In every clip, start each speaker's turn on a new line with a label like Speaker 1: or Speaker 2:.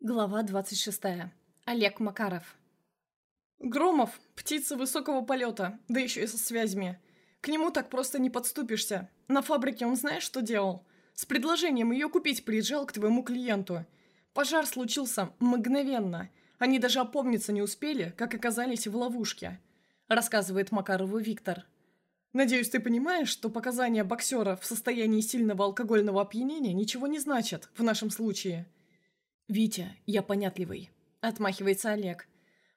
Speaker 1: Глава 26. Олег Макаров.
Speaker 2: Громов – птица высокого полета, да еще и со связями. К нему так просто не подступишься. На фабрике он знаешь, что делал? С предложением ее купить приезжал к твоему клиенту. Пожар случился мгновенно. Они даже опомниться не успели, как оказались в ловушке. Рассказывает Макарову Виктор. Надеюсь, ты понимаешь, что показания боксера в состоянии сильного алкогольного опьянения ничего не значат в нашем случае –
Speaker 1: «Витя, я понятливый», — отмахивается Олег.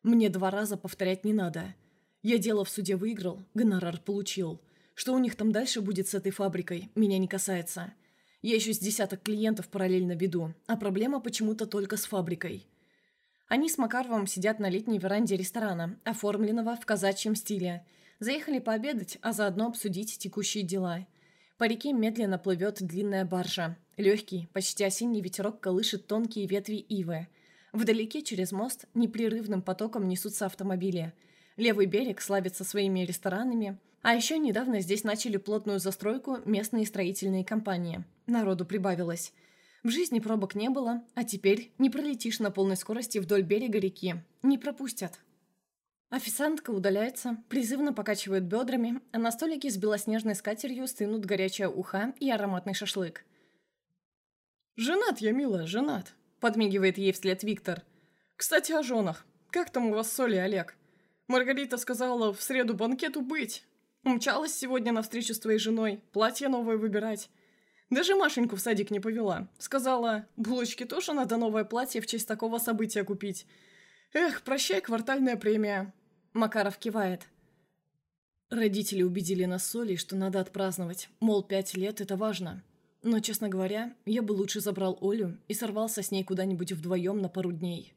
Speaker 1: «Мне два раза повторять не надо. Я дело в суде выиграл, гонорар получил. Что у них там дальше будет с этой фабрикой, меня не касается. Я еще с десяток клиентов параллельно веду, а проблема почему-то только с фабрикой». Они с Макаровым сидят на летней веранде ресторана, оформленного в казачьем стиле. Заехали пообедать, а заодно обсудить текущие дела. По реке медленно плывет длинная баржа. Легкий, почти осенний ветерок колышет тонкие ветви ивы. Вдалеке через мост непрерывным потоком несутся автомобили. Левый берег славится своими ресторанами. А еще недавно здесь начали плотную застройку местные строительные компании. Народу прибавилось. В жизни пробок не было, а теперь не пролетишь на полной скорости вдоль берега реки. Не пропустят. Официантка удаляется, призывно покачивает бедрами, а на столике с белоснежной скатерью стынут горячая уха и ароматный шашлык.
Speaker 2: «Женат я, милая, женат», — подмигивает ей вслед Виктор. «Кстати, о женах. Как там у вас с Олей, Олег? Маргарита сказала в среду банкету быть. Умчалась сегодня на встречу с твоей женой, платье новое выбирать. Даже Машеньку в садик не повела. Сказала, булочки тоже надо новое платье в честь такого события купить. Эх, прощай, квартальная премия.
Speaker 1: Макаров кивает. Родители убедили нас с Олей, что надо отпраздновать. Мол, пять лет – это важно. Но, честно говоря, я бы лучше забрал Олю и сорвался с ней куда-нибудь вдвоем на пару дней.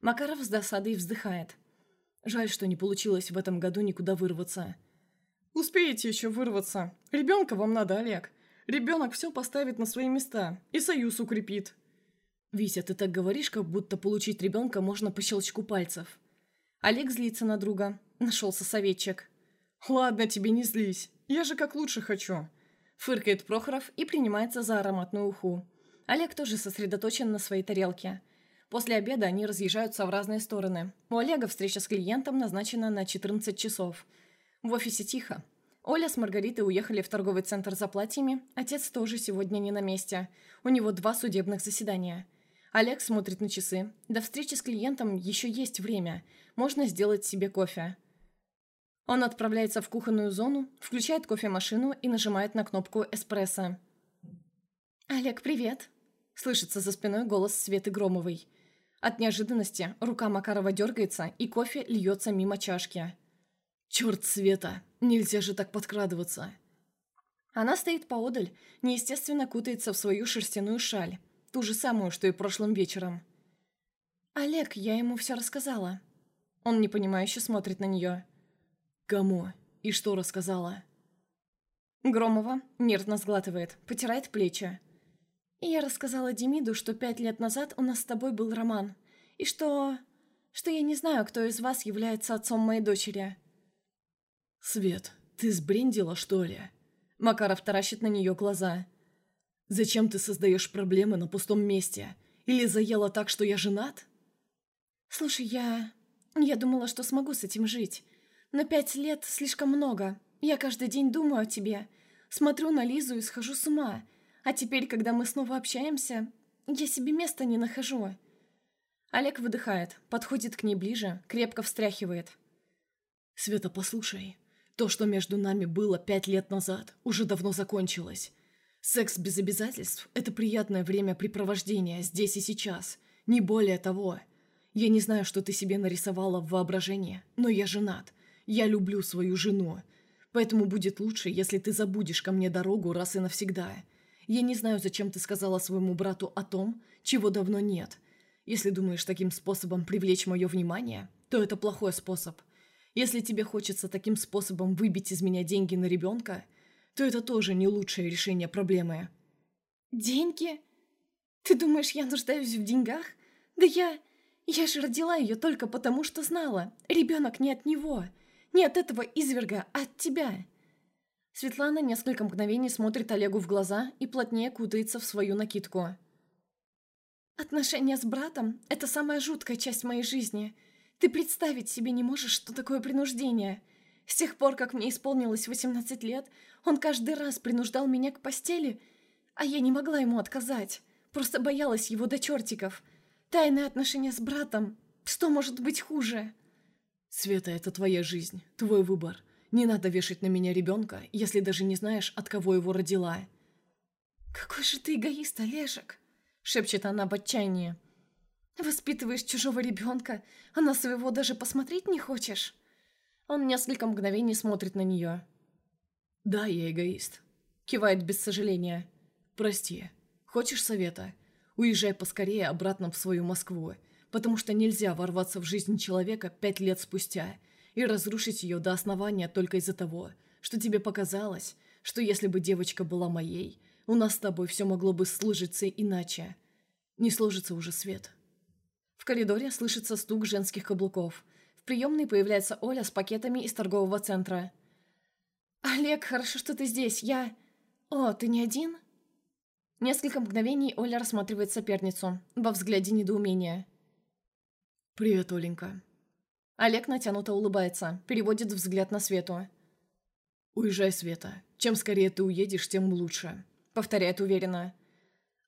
Speaker 1: Макаров с досадой вздыхает. Жаль, что не получилось в этом году никуда вырваться.
Speaker 2: «Успеете еще вырваться. Ребенка вам надо, Олег. Ребенок все поставит на свои места и союз укрепит».
Speaker 1: «Витя, ты так говоришь, как будто получить ребенка можно по щелчку пальцев». Олег злится на друга. Нашелся советчик.
Speaker 2: «Ладно, тебе не злись. Я же как лучше хочу».
Speaker 1: Фыркает Прохоров и принимается за ароматную уху. Олег тоже сосредоточен на своей тарелке. После обеда они разъезжаются в разные стороны. У Олега встреча с клиентом назначена на 14 часов. В офисе тихо. Оля с Маргаритой уехали в торговый центр за платьями. Отец тоже сегодня не на месте. У него два судебных заседания. Олег смотрит на часы. До встречи с клиентом еще есть время. Можно сделать себе кофе. Он отправляется в кухонную зону, включает кофемашину и нажимает на кнопку «Эспрессо». «Олег, привет!» Слышится за спиной голос Светы Громовой. От неожиданности рука Макарова дергается, и кофе льется мимо чашки. «Черт, Света! Нельзя же так подкрадываться!» Она стоит поодаль, неестественно кутается в свою шерстяную шаль, ту же самую, что и прошлым вечером. «Олег, я ему все рассказала». Он непонимающе смотрит на нее.
Speaker 3: «Кому? И что рассказала?»
Speaker 1: Громова нервно сглатывает, потирает плечи. «Я рассказала Демиду, что пять лет назад у нас с тобой был роман, и что... что я не знаю, кто из вас является отцом моей дочери».
Speaker 3: «Свет, ты сбрендила, что ли?»
Speaker 1: Макаров таращит на нее глаза.
Speaker 3: «Зачем ты создаешь проблемы на пустом месте? Или заела так, что я женат?»
Speaker 1: «Слушай, я... я думала, что смогу с этим жить». Но пять лет слишком много. Я каждый день думаю о тебе. Смотрю на Лизу и схожу с ума. А теперь, когда мы снова общаемся, я себе места не нахожу». Олег выдыхает, подходит к ней ближе, крепко встряхивает.
Speaker 3: «Света, послушай. То, что между нами было пять лет назад, уже давно закончилось. Секс без обязательств – это приятное времяпрепровождение здесь и сейчас. Не более того. Я не знаю, что ты себе нарисовала в воображении, но я женат. Я люблю свою жену. Поэтому будет лучше, если ты забудешь ко мне дорогу раз и навсегда. Я не знаю, зачем ты сказала своему брату о том, чего давно нет. Если думаешь таким способом привлечь мое внимание, то это плохой способ. Если тебе хочется таким способом выбить из меня деньги на ребенка, то это тоже не лучшее решение проблемы.
Speaker 1: «Деньги? Ты думаешь, я нуждаюсь в деньгах? Да я... Я же родила ее только потому, что знала. Ребенок не от него. Не от этого изверга, а от тебя!» Светлана несколько мгновений смотрит Олегу в глаза и плотнее кутается в свою накидку. Отношения с братом — это самая жуткая часть моей жизни. Ты представить себе не можешь, что такое принуждение. С тех пор, как мне исполнилось 18 лет, он каждый раз принуждал меня к постели, а я не могла ему отказать. Просто боялась его до чертиков. Тайные отношения с братом. Что может быть хуже?
Speaker 3: Света, это твоя жизнь, твой выбор. Не надо вешать на меня ребенка, если даже не знаешь, от кого его родила.
Speaker 1: «Какой же ты эгоист, Олежек!» — шепчет она в отчаянии. «Воспитываешь чужого ребенка, а на своего даже посмотреть не хочешь?» Он несколько мгновений смотрит на нее.
Speaker 3: «Да, я эгоист», — кивает без сожаления. «Прости. Хочешь совета? Уезжай поскорее обратно в свою Москву, потому что нельзя ворваться в жизнь человека пять лет спустя и разрушить ее до основания только из-за того, что тебе показалось, что если бы девочка была моей, у нас с тобой все могло бы сложиться иначе. Не сложится уже свет.
Speaker 1: В коридоре слышится стук женских каблуков. Приемной появляется Оля с пакетами из торгового центра. «Олег, хорошо, что ты здесь. Я... О, ты не один?» Несколько мгновений Оля рассматривает соперницу. Во взгляде недоумения.
Speaker 3: «Привет, Оленька».
Speaker 1: Олег натянуто улыбается, переводит взгляд на Свету.
Speaker 3: «Уезжай, Света. Чем скорее ты уедешь, тем лучше
Speaker 1: повторяет уверенно.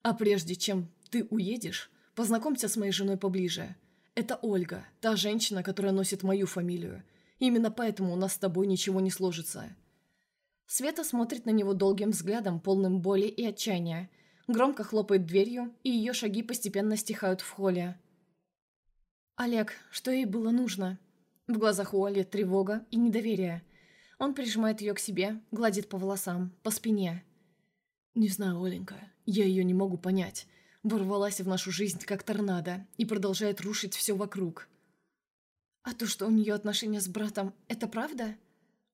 Speaker 3: «А прежде чем ты уедешь, познакомься с моей женой поближе. Это Ольга, та женщина, которая носит мою фамилию. Именно поэтому у нас с тобой ничего не сложится».
Speaker 1: Света смотрит на него долгим взглядом, полным боли и отчаяния. Громко хлопает дверью, и ее шаги постепенно стихают в холле. «Олег, что ей было нужно?» В глазах у Оли тревога и недоверие. Он прижимает ее к себе, гладит по волосам, по спине.
Speaker 3: «Не знаю, Оленька, я ее не могу понять. Ворвалась в нашу жизнь как торнадо и продолжает рушить все вокруг».
Speaker 1: «А то, что у нее отношения с братом, это правда?»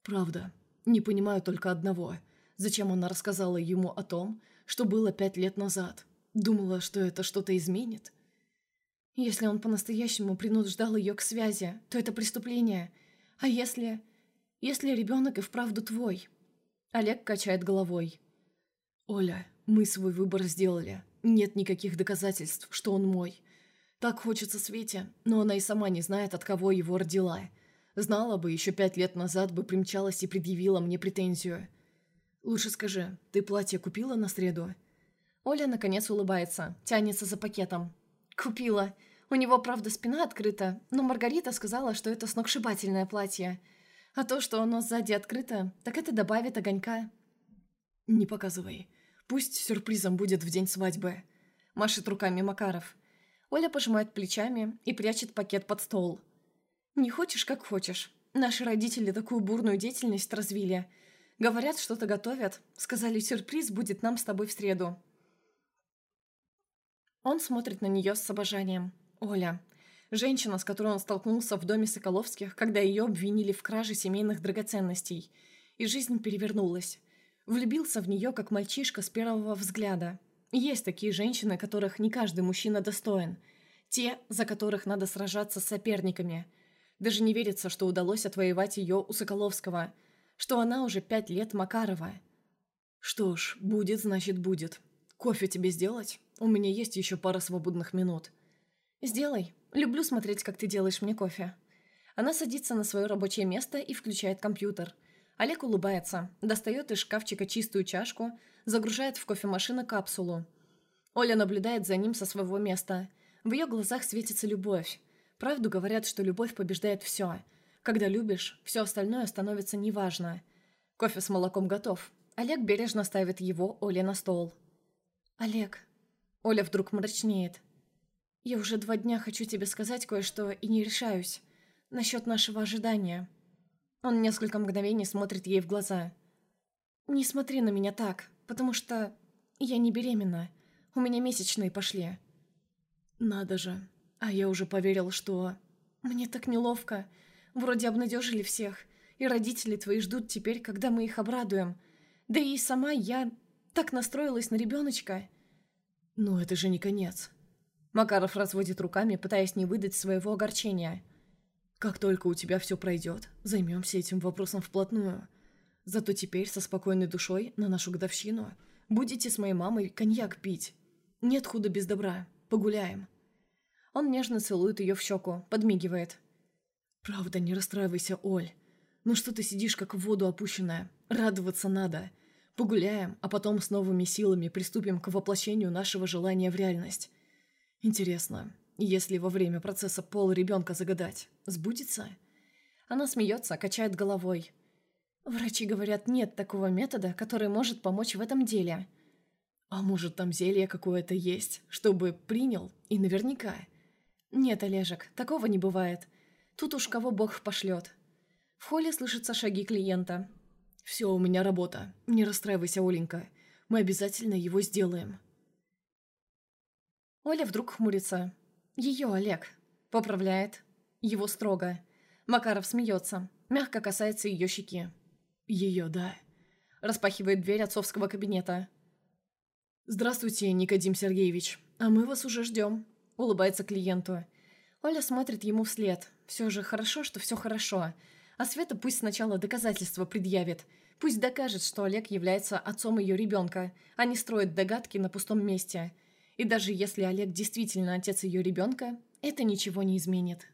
Speaker 3: «Правда. Не понимаю только одного. Зачем она рассказала ему о том, что было пять лет назад? Думала, что это что-то изменит?»
Speaker 1: «Если он по-настоящему принуждал ее к связи, то это преступление. А если... если ребенок и вправду твой?» Олег качает головой.
Speaker 3: «Оля, мы свой выбор сделали. Нет никаких доказательств, что он мой. Так хочется Свете, но она и сама не знает, от кого его родила. Знала бы, еще пять лет назад бы примчалась и предъявила мне претензию. Лучше скажи, ты платье купила на среду?»
Speaker 1: Оля, наконец, улыбается, тянется за пакетом. «Купила. У него, правда, спина открыта, но Маргарита сказала, что это сногсшибательное платье. А то, что оно сзади открыто, так это добавит огонька».
Speaker 3: «Не показывай. Пусть сюрпризом будет в день свадьбы», – машет руками Макаров.
Speaker 1: Оля пожимает плечами и прячет пакет под стол. «Не хочешь, как хочешь. Наши родители такую бурную деятельность развили. Говорят, что-то готовят. Сказали, сюрприз будет нам с тобой в среду». Он смотрит на нее с обожанием. Оля. Женщина, с которой он столкнулся в доме Соколовских, когда ее обвинили в краже семейных драгоценностей. И жизнь перевернулась. Влюбился в нее, как мальчишка с первого взгляда. Есть такие женщины, которых не каждый мужчина достоин. Те, за которых надо сражаться с соперниками. Даже не верится, что удалось отвоевать ее у Соколовского. Что она уже пять лет Макарова.
Speaker 3: «Что ж, будет, значит будет. Кофе тебе сделать? У меня есть еще пара свободных минут».
Speaker 1: «Сделай. Люблю смотреть, как ты делаешь мне кофе». Она садится на свое рабочее место и включает компьютер – Олег улыбается, достает из шкафчика чистую чашку, загружает в кофемашину капсулу. Оля наблюдает за ним со своего места. В ее глазах светится любовь. Правду говорят, что любовь побеждает все. Когда любишь, все остальное становится неважно. Кофе с молоком готов. Олег бережно ставит его Оле на стол. «Олег...» Оля вдруг мрачнеет. «Я уже два дня хочу тебе сказать кое-что и не решаюсь. Насчет нашего ожидания». Он несколько мгновений смотрит ей в глаза. «Не смотри на меня так, потому что я не беременна. У меня месячные пошли».
Speaker 3: «Надо же. А я уже поверил, что...»
Speaker 1: «Мне так неловко. Вроде обнадежили всех. И родители твои ждут теперь, когда мы их обрадуем. Да и сама я так настроилась на ребеночка».
Speaker 3: «Но это же не конец».
Speaker 1: Макаров разводит руками, пытаясь не выдать своего огорчения.
Speaker 3: Как только у тебя все пройдет, займемся этим вопросом вплотную. Зато теперь со спокойной душой на нашу годовщину будете с моей мамой коньяк пить. Нет худа без добра.
Speaker 1: Погуляем». Он нежно целует ее в щеку, подмигивает. «Правда, не расстраивайся, Оль. Ну что ты сидишь, как в воду опущенная? Радоваться надо. Погуляем, а потом с новыми силами приступим к воплощению нашего желания в реальность. Интересно, если во время процесса пол ребенка загадать, сбудется?»
Speaker 3: Она смеется, качает головой. «Врачи говорят, нет такого метода, который может помочь в этом деле».
Speaker 1: «А может, там зелье какое-то есть, чтобы принял и наверняка?»
Speaker 3: «Нет, Олежек, такого не бывает. Тут уж кого бог пошлет. В холле слышатся шаги клиента.
Speaker 1: «Все, у меня работа. Не расстраивайся, Оленька. Мы обязательно его сделаем».
Speaker 3: Оля вдруг хмурится. Ее Олег. Поправляет. Его строго. Макаров смеется. Мягко касается ее щеки.
Speaker 1: Ее, да.
Speaker 3: Распахивает дверь отцовского кабинета.
Speaker 1: «Здравствуйте, Никодим Сергеевич. А мы вас уже ждем», — улыбается клиенту.
Speaker 3: Оля смотрит ему вслед. Все же хорошо, что все хорошо. А Света пусть сначала доказательства предъявит. Пусть докажет, что Олег является отцом ее ребенка, а не строит догадки на пустом месте. И даже если Олег действительно отец ее ребенка, это ничего не изменит.